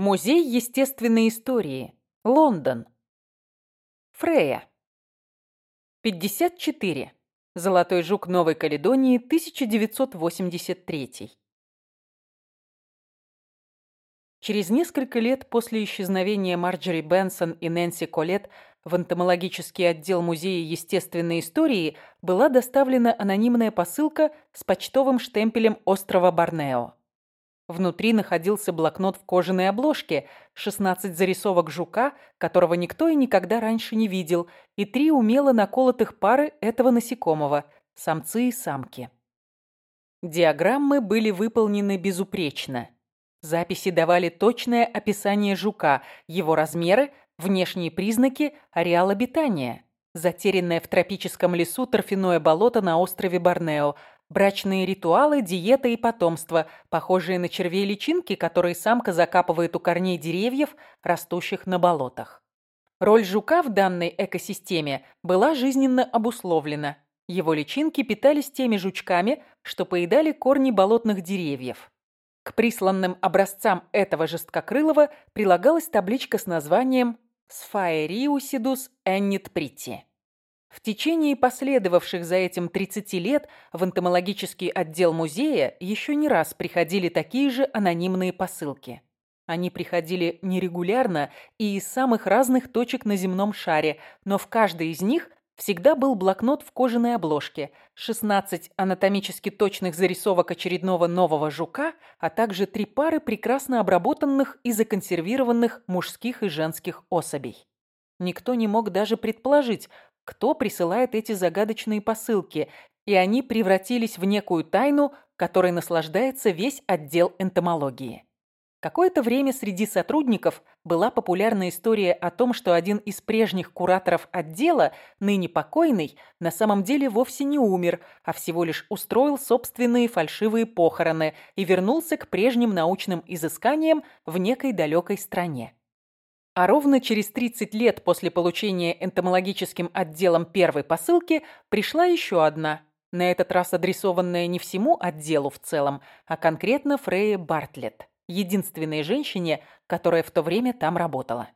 Музей естественной истории. Лондон. Фрея. 54. Золотой жук Новой Каледонии, 1983. Через несколько лет после исчезновения Марджори Бенсон и Нэнси Колет в энтомологический отдел Музея естественной истории была доставлена анонимная посылка с почтовым штемпелем острова Борнео. Внутри находился блокнот в кожаной обложке, 16 зарисовок жука, которого никто и никогда раньше не видел, и три умело наколотых пары этого насекомого – самцы и самки. Диаграммы были выполнены безупречно. Записи давали точное описание жука, его размеры, внешние признаки, ареал обитания. Затерянное в тропическом лесу торфяное болото на острове Борнео – Брачные ритуалы, диета и потомство, похожие на червей-личинки, которые самка закапывает у корней деревьев, растущих на болотах. Роль жука в данной экосистеме была жизненно обусловлена. Его личинки питались теми жучками, что поедали корни болотных деревьев. К присланным образцам этого жесткокрылого прилагалась табличка с названием «Sphaeriusidus ennit в течение последовавших за этим 30 лет в энтомологический отдел музея еще не раз приходили такие же анонимные посылки. Они приходили нерегулярно и из самых разных точек на земном шаре, но в каждой из них всегда был блокнот в кожаной обложке, 16 анатомически точных зарисовок очередного нового жука, а также три пары прекрасно обработанных и законсервированных мужских и женских особей. Никто не мог даже предположить, кто присылает эти загадочные посылки, и они превратились в некую тайну, которой наслаждается весь отдел энтомологии. Какое-то время среди сотрудников была популярна история о том, что один из прежних кураторов отдела, ныне покойный, на самом деле вовсе не умер, а всего лишь устроил собственные фальшивые похороны и вернулся к прежним научным изысканиям в некой далекой стране. А ровно через 30 лет после получения энтомологическим отделом первой посылки пришла еще одна, на этот раз адресованная не всему отделу в целом, а конкретно Фрейе Бартлетт, единственной женщине, которая в то время там работала.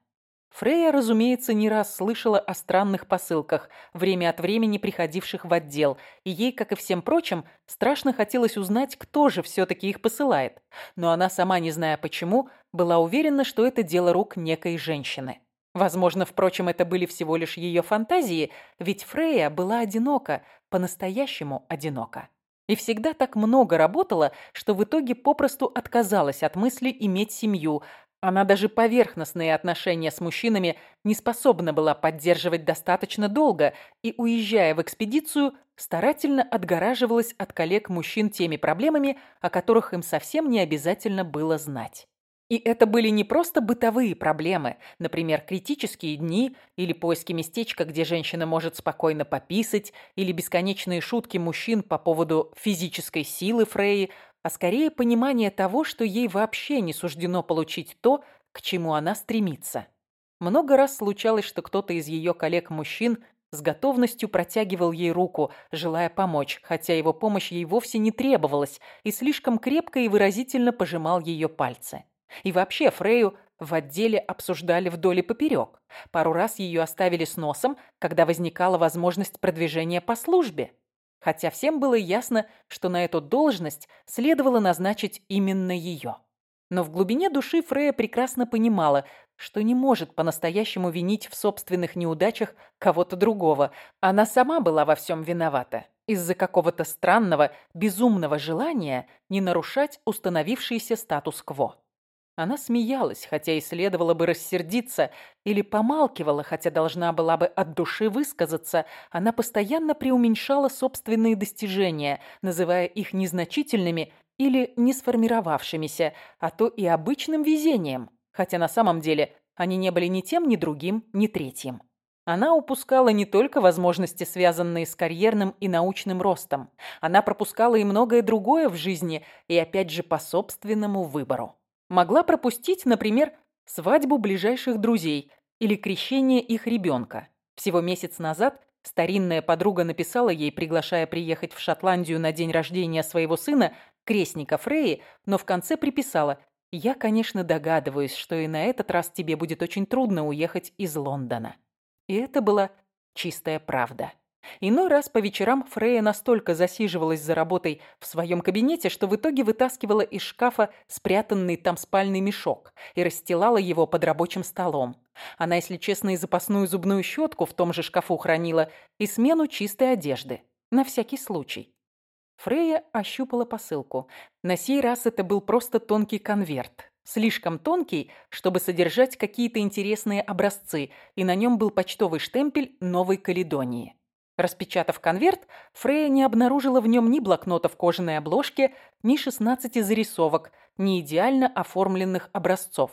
Фрея, разумеется, не раз слышала о странных посылках, время от времени приходивших в отдел, и ей, как и всем прочим, страшно хотелось узнать, кто же все-таки их посылает. Но она сама, не зная почему, была уверена, что это дело рук некой женщины. Возможно, впрочем, это были всего лишь ее фантазии, ведь Фрея была одинока, по-настоящему одинока. И всегда так много работала, что в итоге попросту отказалась от мысли иметь семью, она даже поверхностные отношения с мужчинами не способна была поддерживать достаточно долго и, уезжая в экспедицию, старательно отгораживалась от коллег-мужчин теми проблемами, о которых им совсем не обязательно было знать. И это были не просто бытовые проблемы, например, критические дни или поиски местечка, где женщина может спокойно пописать, или бесконечные шутки мужчин по поводу физической силы Фреи, а скорее понимание того, что ей вообще не суждено получить то, к чему она стремится. Много раз случалось, что кто-то из ее коллег-мужчин с готовностью протягивал ей руку, желая помочь, хотя его помощь ей вовсе не требовалась, и слишком крепко и выразительно пожимал ее пальцы. И вообще Фрею в отделе обсуждали вдоль и поперек. Пару раз ее оставили с носом, когда возникала возможность продвижения по службе хотя всем было ясно, что на эту должность следовало назначить именно ее. Но в глубине души Фрея прекрасно понимала, что не может по-настоящему винить в собственных неудачах кого-то другого. Она сама была во всем виновата из-за какого-то странного, безумного желания не нарушать установившийся статус-кво. Она смеялась, хотя и следовало бы рассердиться, или помалкивала, хотя должна была бы от души высказаться. Она постоянно преуменьшала собственные достижения, называя их незначительными или не сформировавшимися, а то и обычным везением, хотя на самом деле они не были ни тем, ни другим, ни третьим. Она упускала не только возможности, связанные с карьерным и научным ростом. Она пропускала и многое другое в жизни, и опять же по собственному выбору могла пропустить, например, свадьбу ближайших друзей или крещение их ребенка. Всего месяц назад старинная подруга написала ей, приглашая приехать в Шотландию на день рождения своего сына, крестника Фреи, но в конце приписала Я, конечно, догадываюсь, что и на этот раз тебе будет очень трудно уехать из Лондона». И это была чистая правда. Иной раз по вечерам Фрея настолько засиживалась за работой в своем кабинете, что в итоге вытаскивала из шкафа спрятанный там спальный мешок и расстилала его под рабочим столом. Она, если честно, и запасную зубную щетку в том же шкафу хранила, и смену чистой одежды. На всякий случай. Фрея ощупала посылку. На сей раз это был просто тонкий конверт. Слишком тонкий, чтобы содержать какие-то интересные образцы, и на нем был почтовый штемпель Новой Каледонии. Распечатав конверт, Фрея не обнаружила в нем ни блокнота в кожаной обложке, ни 16 зарисовок, ни идеально оформленных образцов.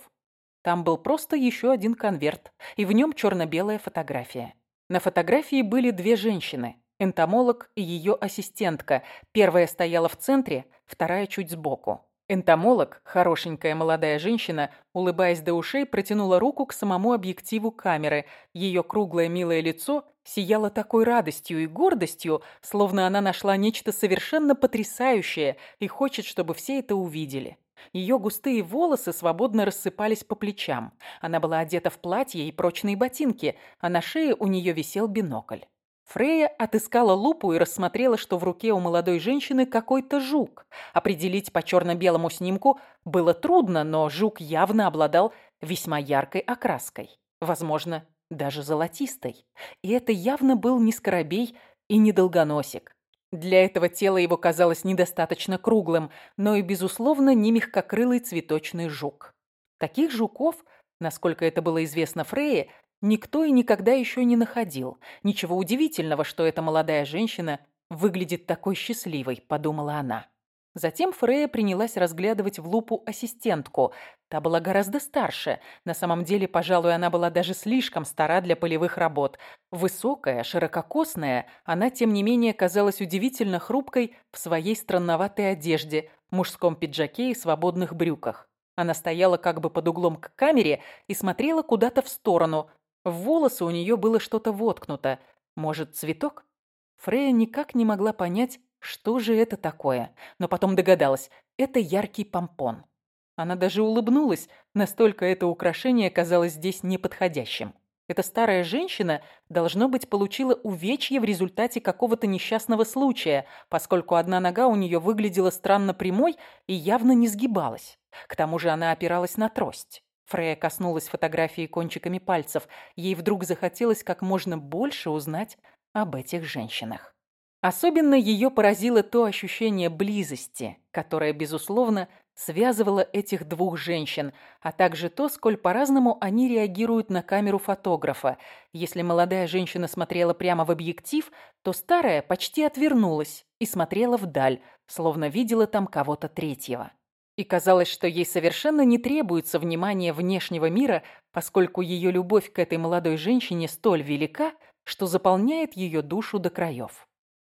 Там был просто еще один конверт, и в нем черно-белая фотография. На фотографии были две женщины – энтомолог и ее ассистентка. Первая стояла в центре, вторая чуть сбоку. Энтомолог, хорошенькая молодая женщина, улыбаясь до ушей, протянула руку к самому объективу камеры. Ее круглое милое лицо сияло такой радостью и гордостью, словно она нашла нечто совершенно потрясающее и хочет, чтобы все это увидели. Ее густые волосы свободно рассыпались по плечам. Она была одета в платье и прочные ботинки, а на шее у нее висел бинокль. Фрея отыскала лупу и рассмотрела, что в руке у молодой женщины какой-то жук. Определить по черно-белому снимку было трудно, но жук явно обладал весьма яркой окраской. Возможно, даже золотистой. И это явно был не скоробей и не долгоносик. Для этого тело его казалось недостаточно круглым, но и, безусловно, не мягкокрылый цветочный жук. Таких жуков, насколько это было известно Фрейе, никто и никогда еще не находил. Ничего удивительного, что эта молодая женщина выглядит такой счастливой, подумала она. Затем Фрея принялась разглядывать в лупу ассистентку. Та была гораздо старше. На самом деле, пожалуй, она была даже слишком стара для полевых работ. Высокая, ширококосная, она, тем не менее, казалась удивительно хрупкой в своей странноватой одежде, мужском пиджаке и свободных брюках. Она стояла как бы под углом к камере и смотрела куда-то в сторону, в волосы у нее было что-то воткнуто. Может, цветок? Фрея никак не могла понять, что же это такое, но потом догадалась. Это яркий помпон. Она даже улыбнулась, настолько это украшение казалось здесь неподходящим. Эта старая женщина, должно быть, получила увечье в результате какого-то несчастного случая, поскольку одна нога у нее выглядела странно прямой и явно не сгибалась. К тому же она опиралась на трость. Фрея коснулась фотографии кончиками пальцев. Ей вдруг захотелось как можно больше узнать об этих женщинах. Особенно ее поразило то ощущение близости, которое, безусловно, связывало этих двух женщин, а также то, сколь по-разному они реагируют на камеру фотографа. Если молодая женщина смотрела прямо в объектив, то старая почти отвернулась и смотрела вдаль, словно видела там кого-то третьего. И казалось, что ей совершенно не требуется внимание внешнего мира, поскольку ее любовь к этой молодой женщине столь велика, что заполняет ее душу до краев.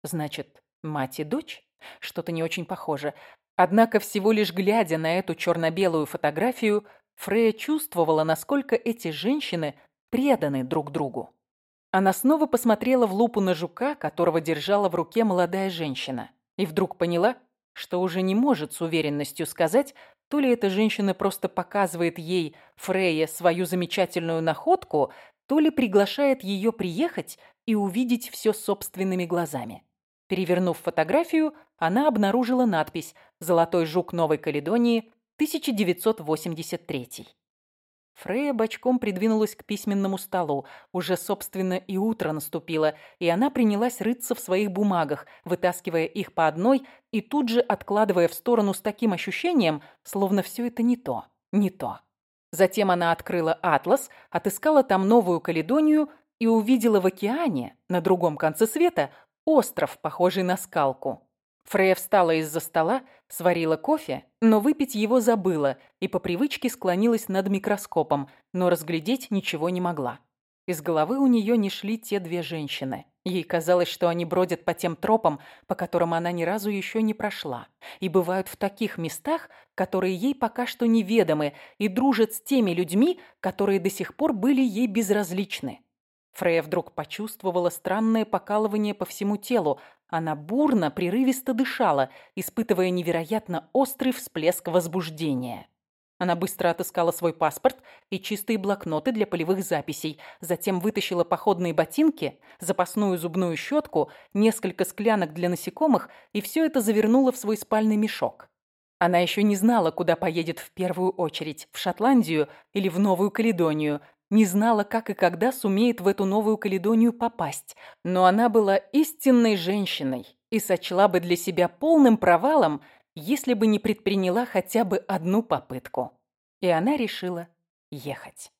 Значит, мать и дочь? Что-то не очень похоже. Однако, всего лишь глядя на эту черно-белую фотографию, Фрея чувствовала, насколько эти женщины преданы друг другу. Она снова посмотрела в лупу на жука, которого держала в руке молодая женщина, и вдруг поняла, что уже не может с уверенностью сказать, то ли эта женщина просто показывает ей, Фрейе, свою замечательную находку, то ли приглашает ее приехать и увидеть все собственными глазами. Перевернув фотографию, она обнаружила надпись «Золотой жук Новой Каледонии, 1983». Фрея бочком придвинулась к письменному столу. Уже, собственно, и утро наступило, и она принялась рыться в своих бумагах, вытаскивая их по одной и тут же откладывая в сторону с таким ощущением, словно все это не то, не то. Затем она открыла атлас, отыскала там Новую Каледонию и увидела в океане, на другом конце света, остров, похожий на скалку. Фрея встала из-за стола, сварила кофе, но выпить его забыла и по привычке склонилась над микроскопом, но разглядеть ничего не могла. Из головы у нее не шли те две женщины. Ей казалось, что они бродят по тем тропам, по которым она ни разу еще не прошла, и бывают в таких местах, которые ей пока что неведомы, и дружат с теми людьми, которые до сих пор были ей безразличны. Фрея вдруг почувствовала странное покалывание по всему телу. Она бурно, прерывисто дышала, испытывая невероятно острый всплеск возбуждения. Она быстро отыскала свой паспорт и чистые блокноты для полевых записей, затем вытащила походные ботинки, запасную зубную щетку, несколько склянок для насекомых и все это завернула в свой спальный мешок. Она еще не знала, куда поедет в первую очередь, в Шотландию или в Новую Каледонию, не знала, как и когда сумеет в эту Новую Каледонию попасть, но она была истинной женщиной и сочла бы для себя полным провалом, если бы не предприняла хотя бы одну попытку. И она решила ехать.